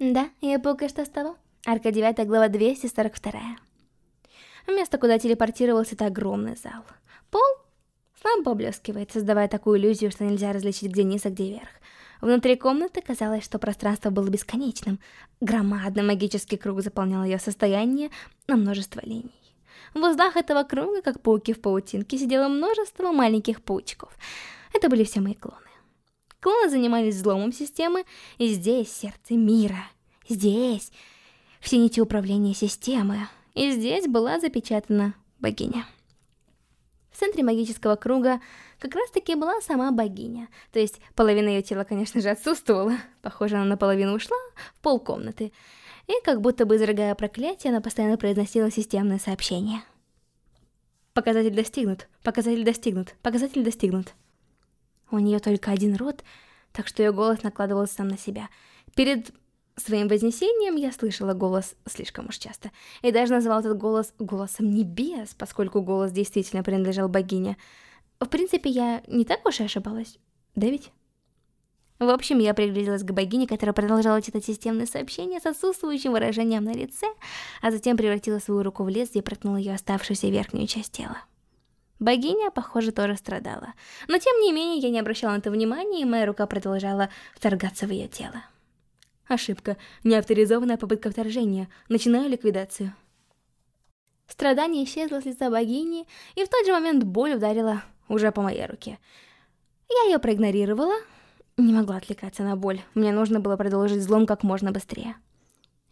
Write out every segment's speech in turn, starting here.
Да, я только что с того. Арка 9, глава 242. Место, куда телепортировался, это огромный зал. Пол слабо поблескивает, создавая такую иллюзию, что нельзя различить, где низ, а где верх. Внутри комнаты казалось, что пространство было бесконечным. Громадный магический круг заполнял ее состояние на множество линий. В узлах этого круга, как пауки в паутинке, сидело множество маленьких паучков. Это были все мои клоны. Клоны занимались взломом системы, и здесь сердце мира. Здесь все нити управления системы. И здесь была запечатана богиня. В центре магического круга как раз таки была сама богиня. То есть половина ее тела, конечно же, отсутствовала. Похоже, она наполовину ушла в полкомнаты. И как будто бы изрыгая проклятие, она постоянно произносила системное сообщение. Показатель достигнут, показатель достигнут, показатель достигнут. У нее только один рот, так что ее голос накладывался сам на себя. Перед своим вознесением я слышала голос слишком уж часто, и даже назвала этот голос голосом небес, поскольку голос действительно принадлежал богине. В принципе, я не так уж и ошибалась, да ведь? В общем, я пригляделась к богине, которая продолжала читать системные сообщения с отсутствующим выражением на лице, а затем превратила свою руку в лес и проткнула ее оставшуюся верхнюю часть тела. Богиня, похоже, тоже страдала. Но тем не менее, я не обращала на это внимания, и моя рука продолжала вторгаться в ее тело. Ошибка. Неавторизованная попытка вторжения. Начинаю ликвидацию. Страдание исчезло с лица богини, и в тот же момент боль ударила уже по моей руке. Я ее проигнорировала. Не могла отвлекаться на боль. Мне нужно было продолжить взлом как можно быстрее.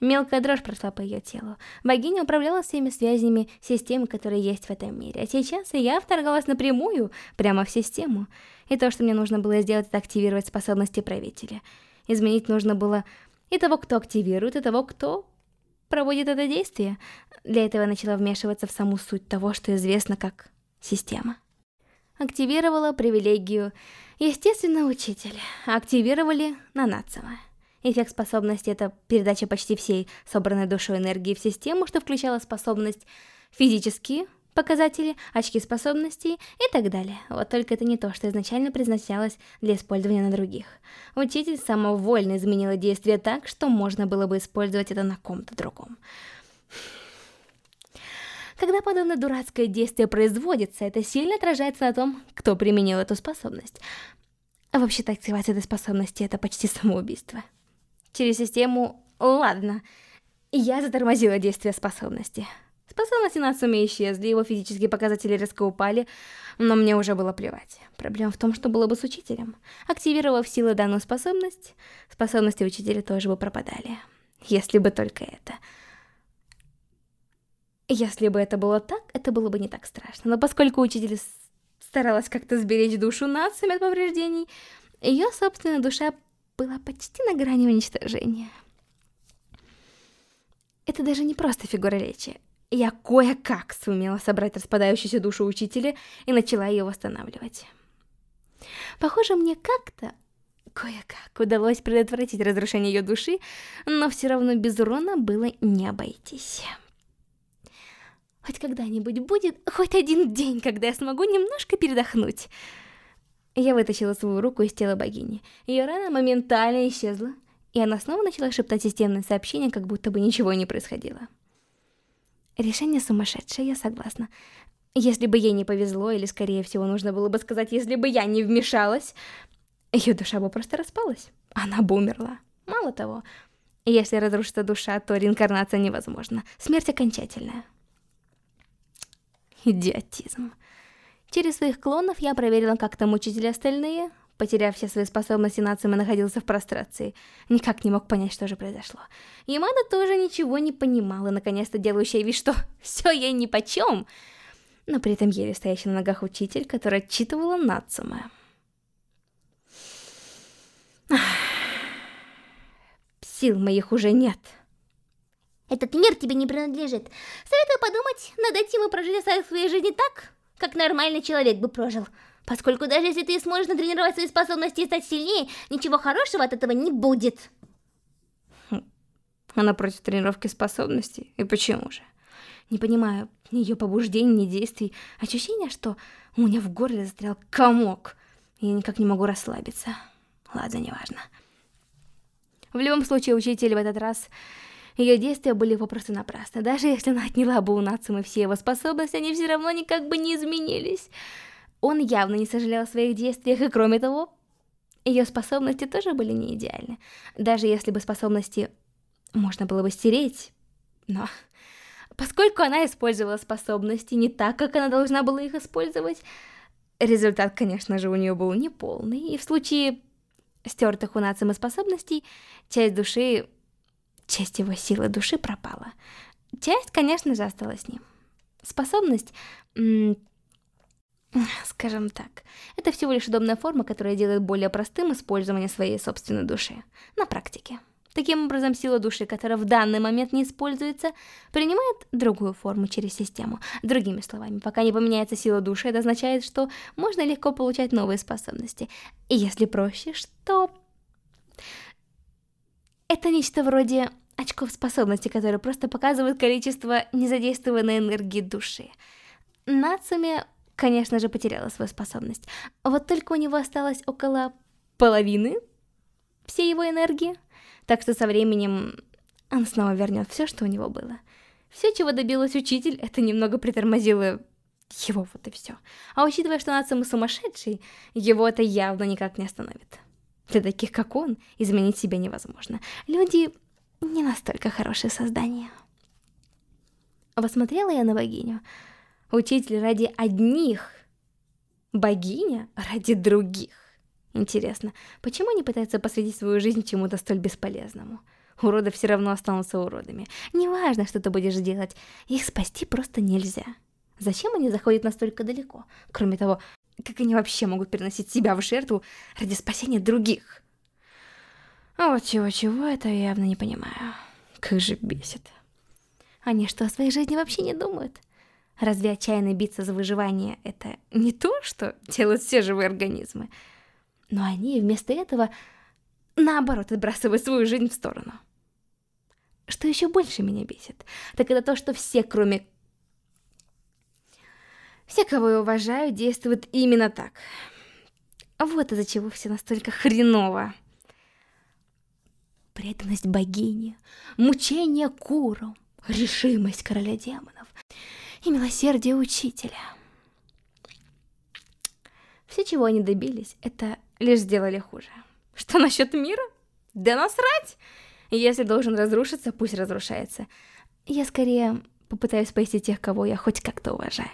Мелкая дрожь прошла по ее телу. Богиня управляла всеми связями системы, которые есть в этом мире. А сейчас я вторгалась напрямую, прямо в систему. И то, что мне нужно было сделать, это активировать способности правителя. Изменить нужно было и того, кто активирует, и того, кто проводит это действие. Для этого я начала вмешиваться в саму суть того, что известно как система. Активировала привилегию Естественно, учитель. Активировали на Нанацема. Эффект способности — это передача почти всей собранной душой энергии в систему, что включало способность физические показатели, очки способностей и так далее. Вот только это не то, что изначально предназначалось для использования на других. Учитель самовольно изменила действие так, что можно было бы использовать это на ком-то другом. Когда подобное дурацкое действие производится, это сильно отражается на том, кто применил эту способность. А вообще-то активация этой способности — это почти самоубийство. Через систему... Ладно. Я затормозила действие способности. Способности Нацуми исчезли, его физические показатели резко упали, но мне уже было плевать. Проблема в том, что было бы с учителем. Активировав силы данную способность, способности учителя тоже бы пропадали. Если бы только это... Если бы это было так, это было бы не так страшно. Но поскольку учитель старалась как-то сберечь душу нациями от повреждений, ее собственная душа была почти на грани уничтожения. Это даже не просто фигура речи. Я кое-как сумела собрать распадающуюся душу учителя и начала ее восстанавливать. Похоже, мне как-то кое-как удалось предотвратить разрушение ее души, но все равно без урона было не обойтись. Хоть когда-нибудь будет хоть один день, когда я смогу немножко передохнуть. Я вытащила свою руку из тела богини. Ее рана моментально исчезла, и она снова начала шептать системные сообщения, как будто бы ничего не происходило. Решение сумасшедшее, я согласна. Если бы ей не повезло, или скорее всего нужно было бы сказать, если бы я не вмешалась, ее душа бы просто распалась. Она бы умерла. Мало того, если разрушится душа, то реинкарнация невозможна. Смерть окончательная. Идиотизм. Через своих клонов я проверила, как там учителя остальные. Потеряв все свои способности, Нацима находился в прострации. Никак не мог понять, что же произошло. Ямада тоже ничего не понимала, наконец-то делающая вид, что все ей нипочем. Но при этом еле стоящий на ногах учитель, который отчитывала Нацима. Сил моих уже нет. Этот мир тебе не принадлежит. Советую подумать над этим и прожить остаток своей жизни так, как нормальный человек бы прожил. Поскольку даже если ты сможешь натренировать свои способности и стать сильнее, ничего хорошего от этого не будет. Хм. Она против тренировки способностей? И почему же? Не понимаю ни ее побуждений, ни действий. Ощущение, что у меня в горле застрял комок. Я никак не могу расслабиться. Ладно, неважно. В любом случае, учитель в этот раз... Ее действия были попросту напрасны. Даже если она отняла бы у Нацумы все его способности, они все равно никак бы не изменились. Он явно не сожалел о своих действиях, и кроме того, ее способности тоже были не идеальны. Даже если бы способности можно было бы стереть, но... Поскольку она использовала способности не так, как она должна была их использовать, результат, конечно же, у нее был неполный, и в случае стертых у Нацимы способностей, часть души, часть его силы души пропала. Часть, конечно же, осталась с ним. Способность, скажем так, это всего лишь удобная форма, которая делает более простым использование своей собственной души на практике. Таким образом, сила души, которая в данный момент не используется, принимает другую форму через систему. Другими словами, пока не поменяется сила души, это означает, что можно легко получать новые способности. И если проще, что... Это нечто вроде очков способности, которые просто показывают количество незадействованной энергии души. Нацуме, конечно же, потеряла свою способность. Вот только у него осталось около половины всей его энергии. Так что со временем он снова вернет все, что у него было. Все, чего добилась учитель, это немного притормозило его, вот и все. А учитывая, что Нацума сумасшедший, его это явно никак не остановит. Для таких, как он, изменить себя невозможно. Люди не настолько хорошие создания. Посмотрела я на богиню. Учитель ради одних, богиня ради других. Интересно, почему они пытаются посвятить свою жизнь чему-то столь бесполезному? Уроды все равно останутся уродами. Неважно, что ты будешь делать, их спасти просто нельзя. Зачем они заходят настолько далеко? Кроме того, как они вообще могут переносить себя в жертву ради спасения других? А вот чего-чего, это я явно не понимаю. Как же бесит. Они что, о своей жизни вообще не думают? Разве отчаянно биться за выживание — это не то, что делают все живые организмы? Но они вместо этого, наоборот, отбрасывают свою жизнь в сторону. Что еще больше меня бесит, так это то, что все, кроме... Все, кого я уважаю, действуют именно так. Вот из-за чего все настолько хреново. Преданность богине, мучение Куру, решимость короля демонов и милосердие учителя. Все, чего они добились, это лишь сделали хуже. Что насчет мира? Да насрать! Если должен разрушиться, пусть разрушается. Я скорее попытаюсь спасти тех, кого я хоть как-то уважаю.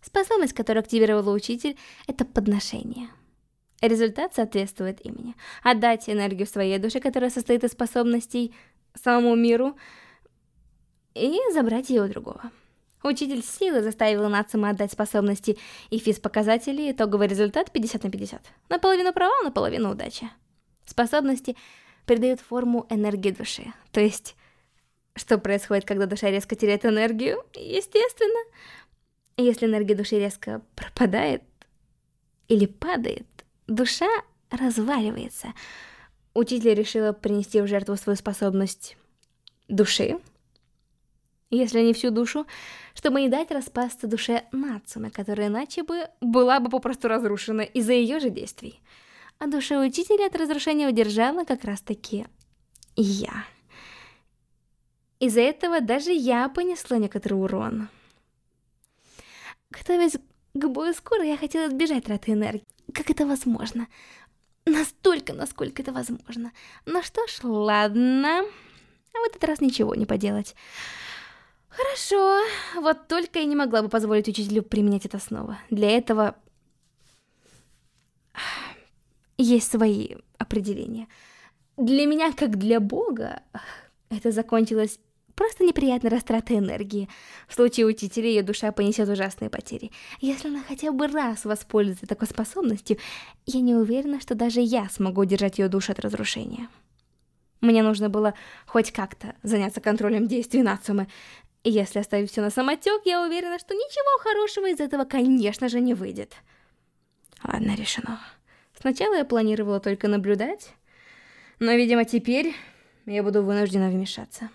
Способность, которую активировала учитель, это подношение. Результат соответствует имени. Отдать энергию своей душе, которая состоит из способностей самому миру, и забрать ее у другого. Учитель силы заставил Нацума отдать способности и физ-показатели, итоговый результат 50 на 50. Наполовину провал, наполовину удача. Способности придают форму энергии души. То есть, что происходит, когда душа резко теряет энергию? Естественно. Если энергия души резко пропадает или падает, душа разваливается. Учитель решила принести в жертву свою способность души, если не всю душу, чтобы не дать распасться душе Нацуме, которая иначе бы была бы попросту разрушена из-за ее же действий. А душа учителя от разрушения удержала как раз-таки я. Из-за этого даже я понесла некоторый урон. Готовясь к бою скоро, я хотела избежать траты энергии. Как это возможно? Настолько, насколько это возможно. Ну что ж, ладно. А в этот раз ничего не поделать. Хорошо, вот только я не могла бы позволить учителю применять это снова. Для этого есть свои определения. Для меня, как для бога, это закончилось просто неприятной растратой энергии. В случае учителя ее душа понесет ужасные потери. Если она хотя бы раз воспользуется такой способностью, я не уверена, что даже я смогу удержать ее душу от разрушения. Мне нужно было хоть как-то заняться контролем действий Нацумы, если оставить все на самотек, я уверена, что ничего хорошего из этого, конечно же, не выйдет. Ладно, решено. Сначала я планировала только наблюдать, но, видимо, теперь я буду вынуждена вмешаться.